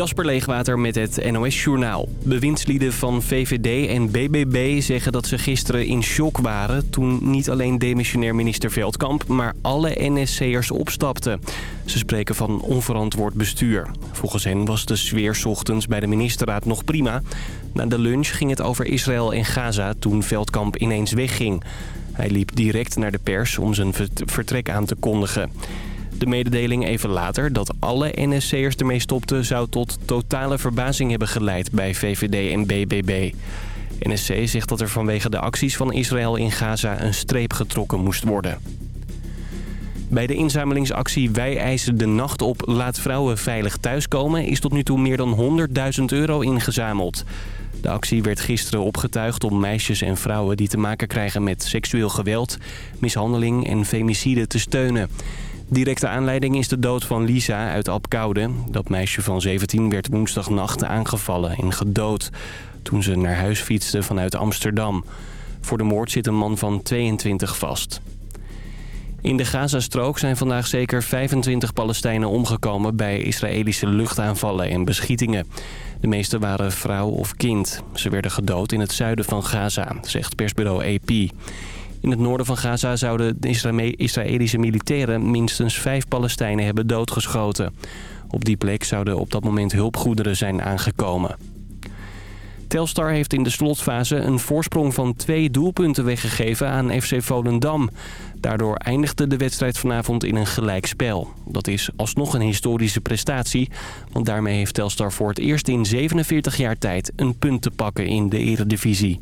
Jasper Leegwater met het NOS Journaal. Bewindslieden van VVD en BBB zeggen dat ze gisteren in shock waren... toen niet alleen demissionair minister Veldkamp, maar alle NSC'ers opstapten. Ze spreken van onverantwoord bestuur. Volgens hen was de sfeer ochtends bij de ministerraad nog prima. Na de lunch ging het over Israël en Gaza toen Veldkamp ineens wegging. Hij liep direct naar de pers om zijn vertrek aan te kondigen. De mededeling even later dat alle NSC'ers ermee stopten... zou tot totale verbazing hebben geleid bij VVD en BBB. NSC zegt dat er vanwege de acties van Israël in Gaza een streep getrokken moest worden. Bij de inzamelingsactie Wij eisen de nacht op Laat vrouwen veilig thuiskomen... is tot nu toe meer dan 100.000 euro ingezameld. De actie werd gisteren opgetuigd om meisjes en vrouwen die te maken krijgen met seksueel geweld... mishandeling en femicide te steunen. Directe aanleiding is de dood van Lisa uit Apkoude. Dat meisje van 17 werd woensdagnacht aangevallen en gedood... toen ze naar huis fietste vanuit Amsterdam. Voor de moord zit een man van 22 vast. In de Gazastrook zijn vandaag zeker 25 Palestijnen omgekomen... bij Israëlische luchtaanvallen en beschietingen. De meeste waren vrouw of kind. Ze werden gedood in het zuiden van Gaza, zegt persbureau AP. In het noorden van Gaza zouden de Israëlische militairen minstens vijf Palestijnen hebben doodgeschoten. Op die plek zouden op dat moment hulpgoederen zijn aangekomen. Telstar heeft in de slotfase een voorsprong van twee doelpunten weggegeven aan FC Volendam. Daardoor eindigde de wedstrijd vanavond in een gelijkspel. Dat is alsnog een historische prestatie, want daarmee heeft Telstar voor het eerst in 47 jaar tijd een punt te pakken in de eredivisie.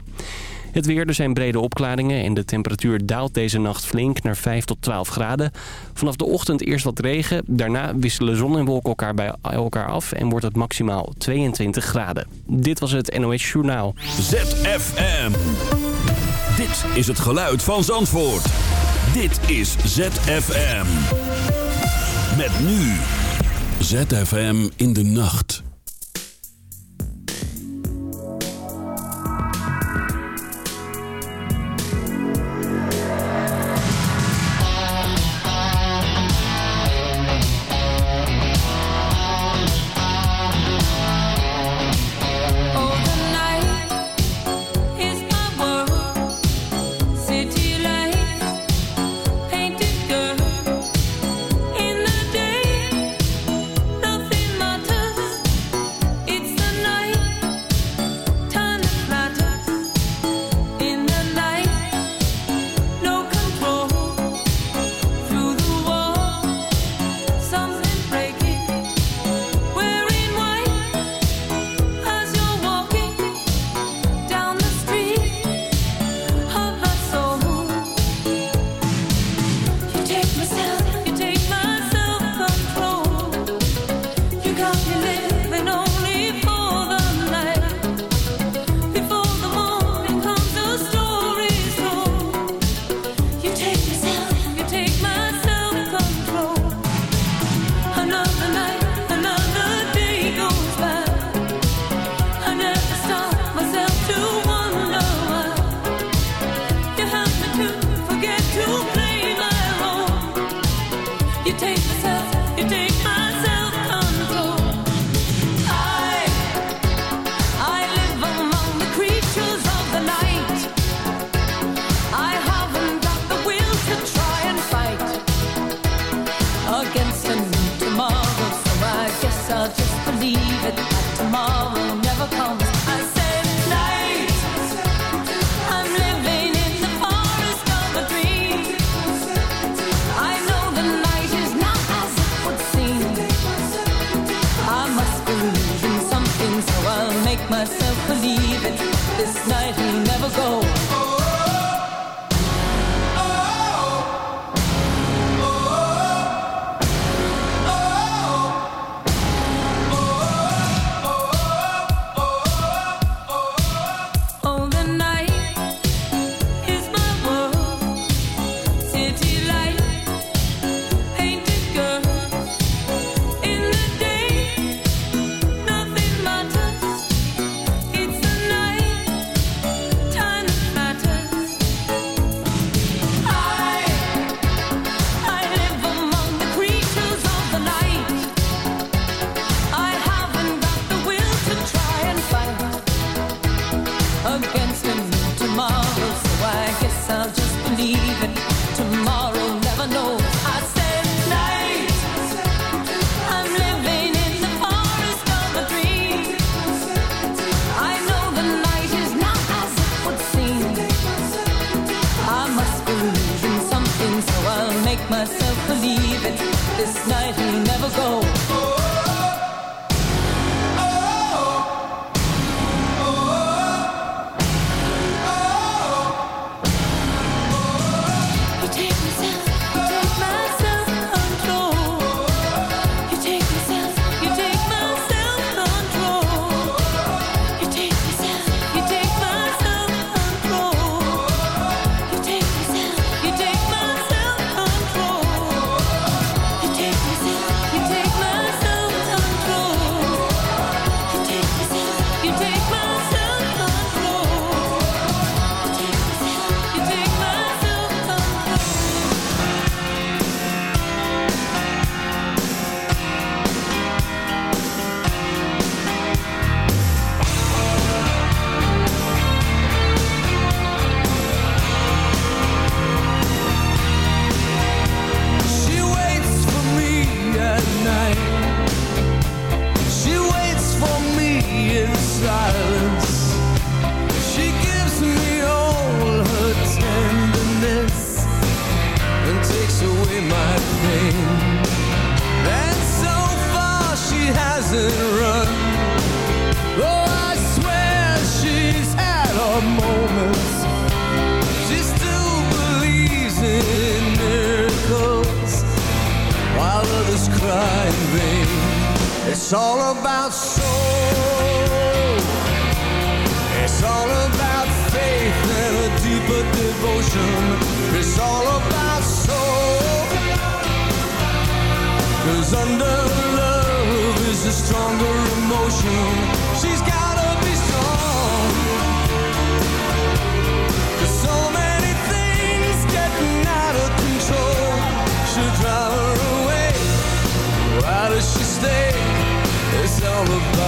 Het weer, er zijn brede opklaringen en de temperatuur daalt deze nacht flink naar 5 tot 12 graden. Vanaf de ochtend eerst wat regen, daarna wisselen zon en wolken elkaar bij elkaar af en wordt het maximaal 22 graden. Dit was het NOS Journaal. ZFM. Dit is het geluid van Zandvoort. Dit is ZFM. Met nu. ZFM in de nacht.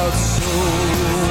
All about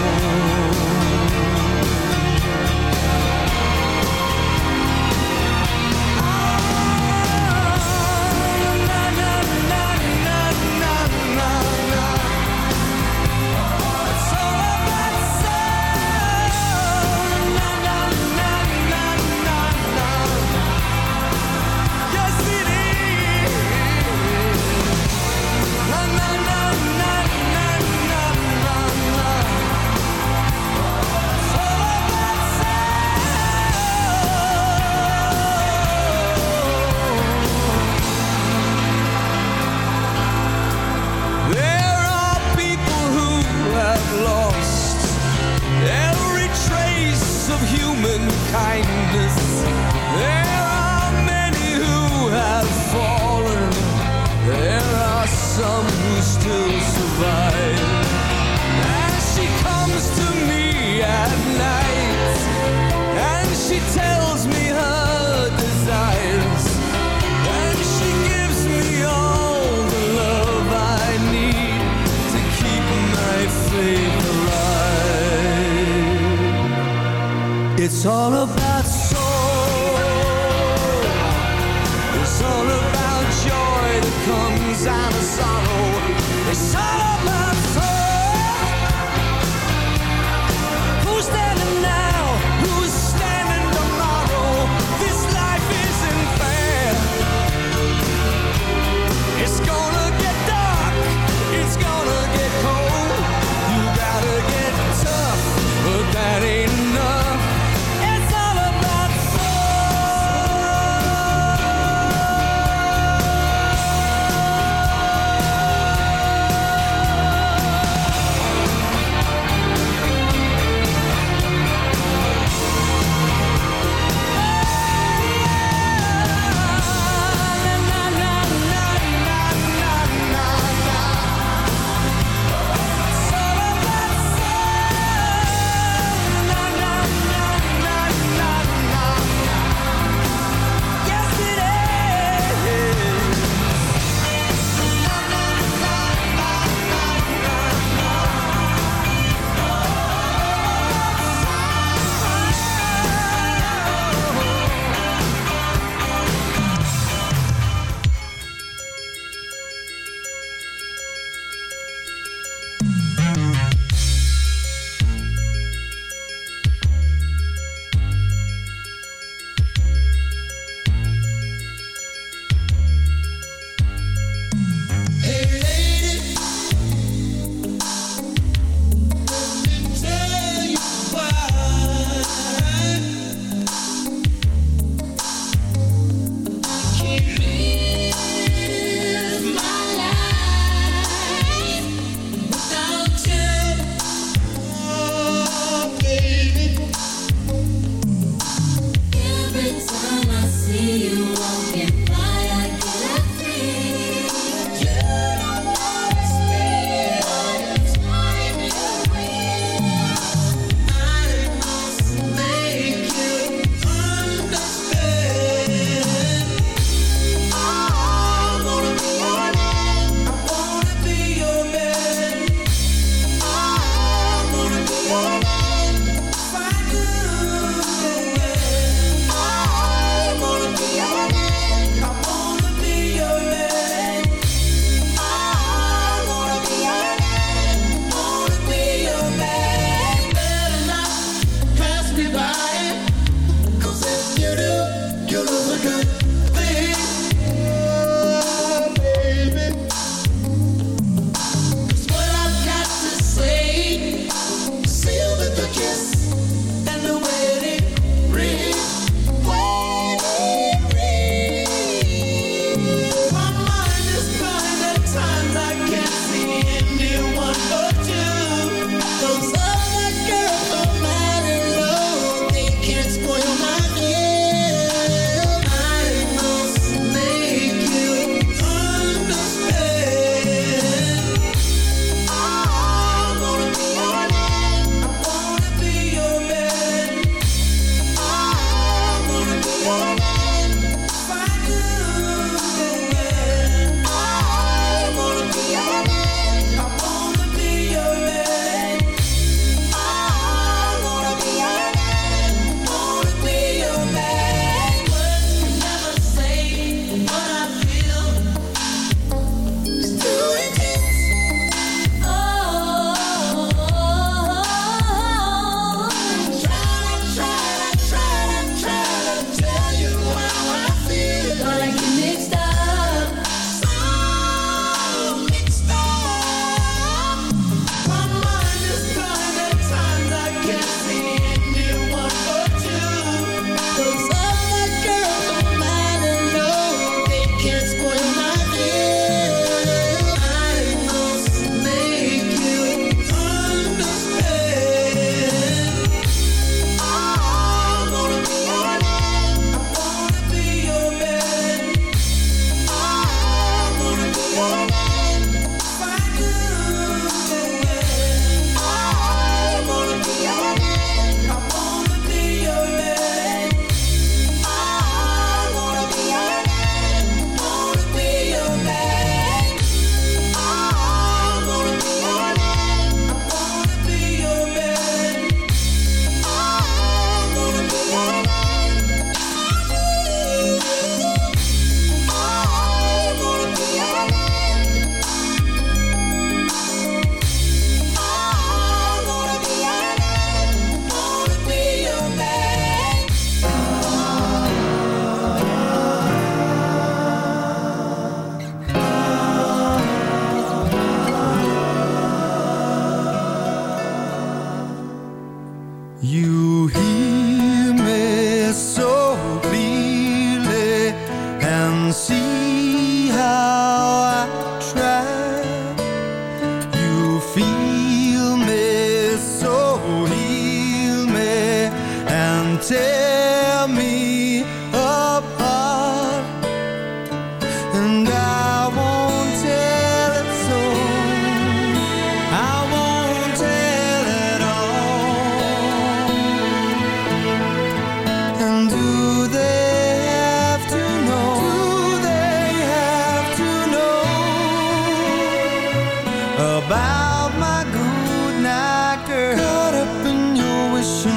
passion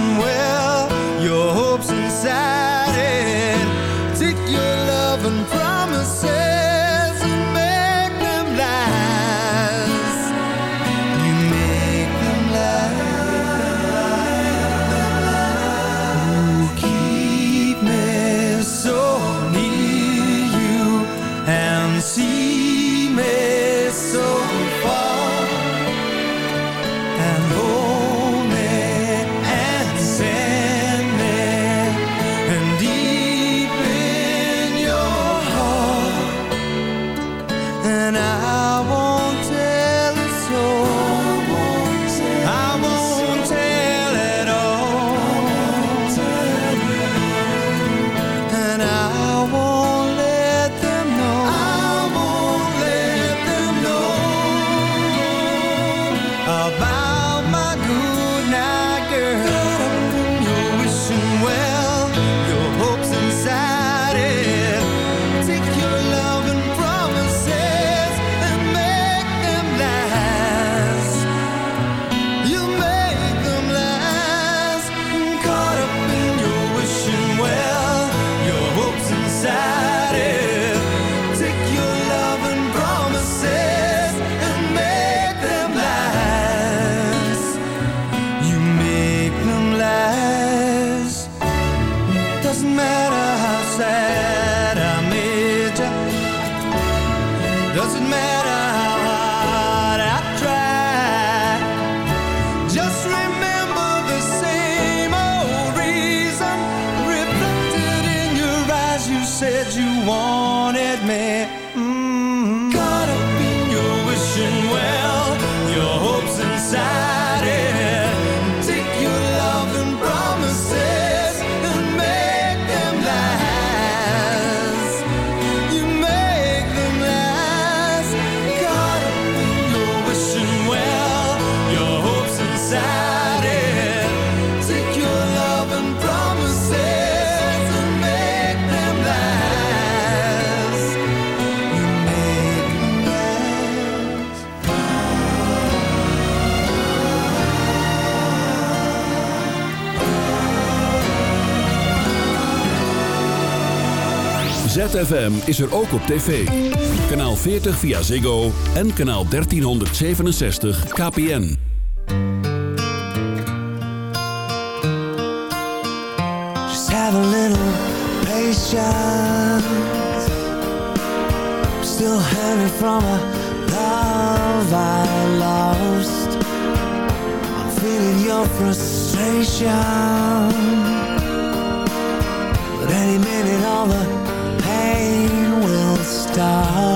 wanted me. ZFM is er ook op tv. Kanaal 40 via Ziggo en kanaal 1367 KPN. Just have a little patience. Still hanging from a love I lost. I'm feeling your frustration. But any minute all the stars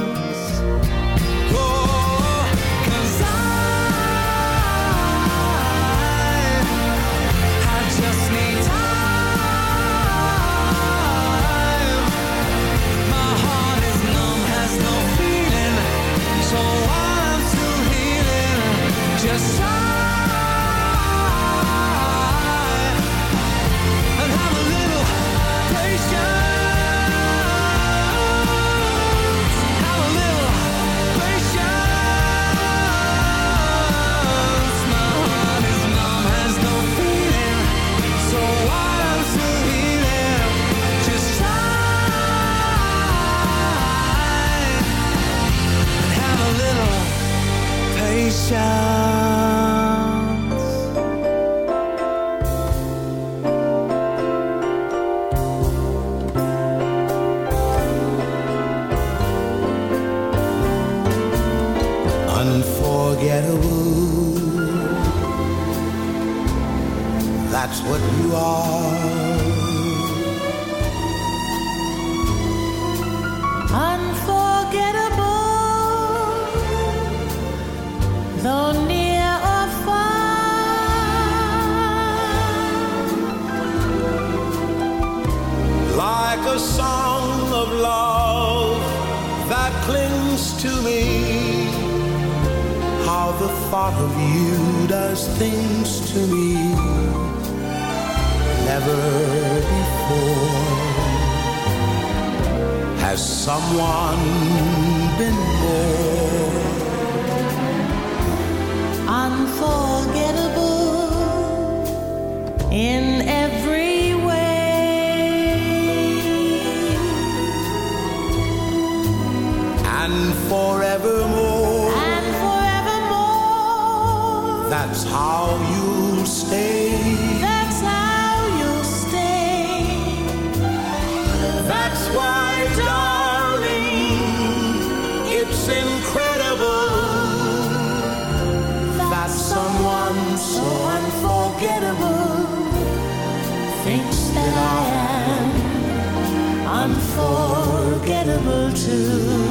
Unforgettable too.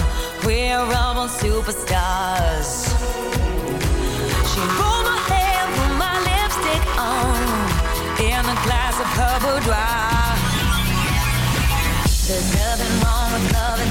superstars. She rolled my hair, put my lipstick on, in a glass of her boudoir. There's nothing wrong with loving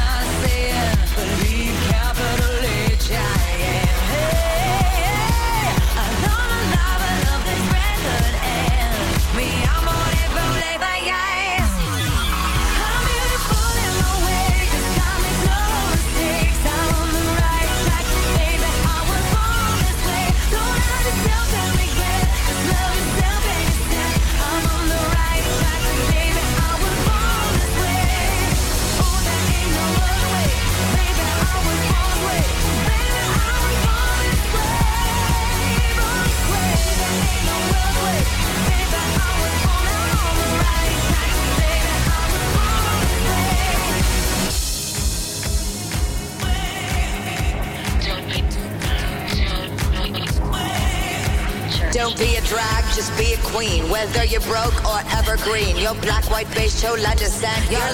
Chola just sang your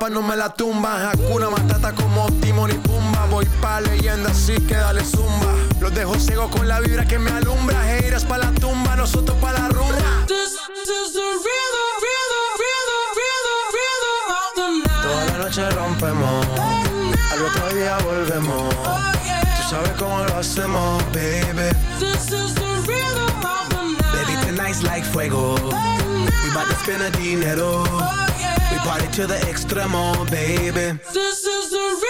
Paz no me la tumba. Hakuna Matata como Timon y Pumba. Voy pa' leyenda así que dale zumba. Los dejo ciego con la vibra que me alumbra. Heiras pa' la tumba, nosotros pa' la rumba. This is the rhythm, rhythm, rhythm, rhythm, rhythm of the night. Toda la noche rompemos. Al otro día volvemos. Tú sabes cómo lo hacemos, baby. This is the rhythm of the night. Baby, tonight's like fuego. We bout to spend a dinero. Party to the extremo, baby. This is the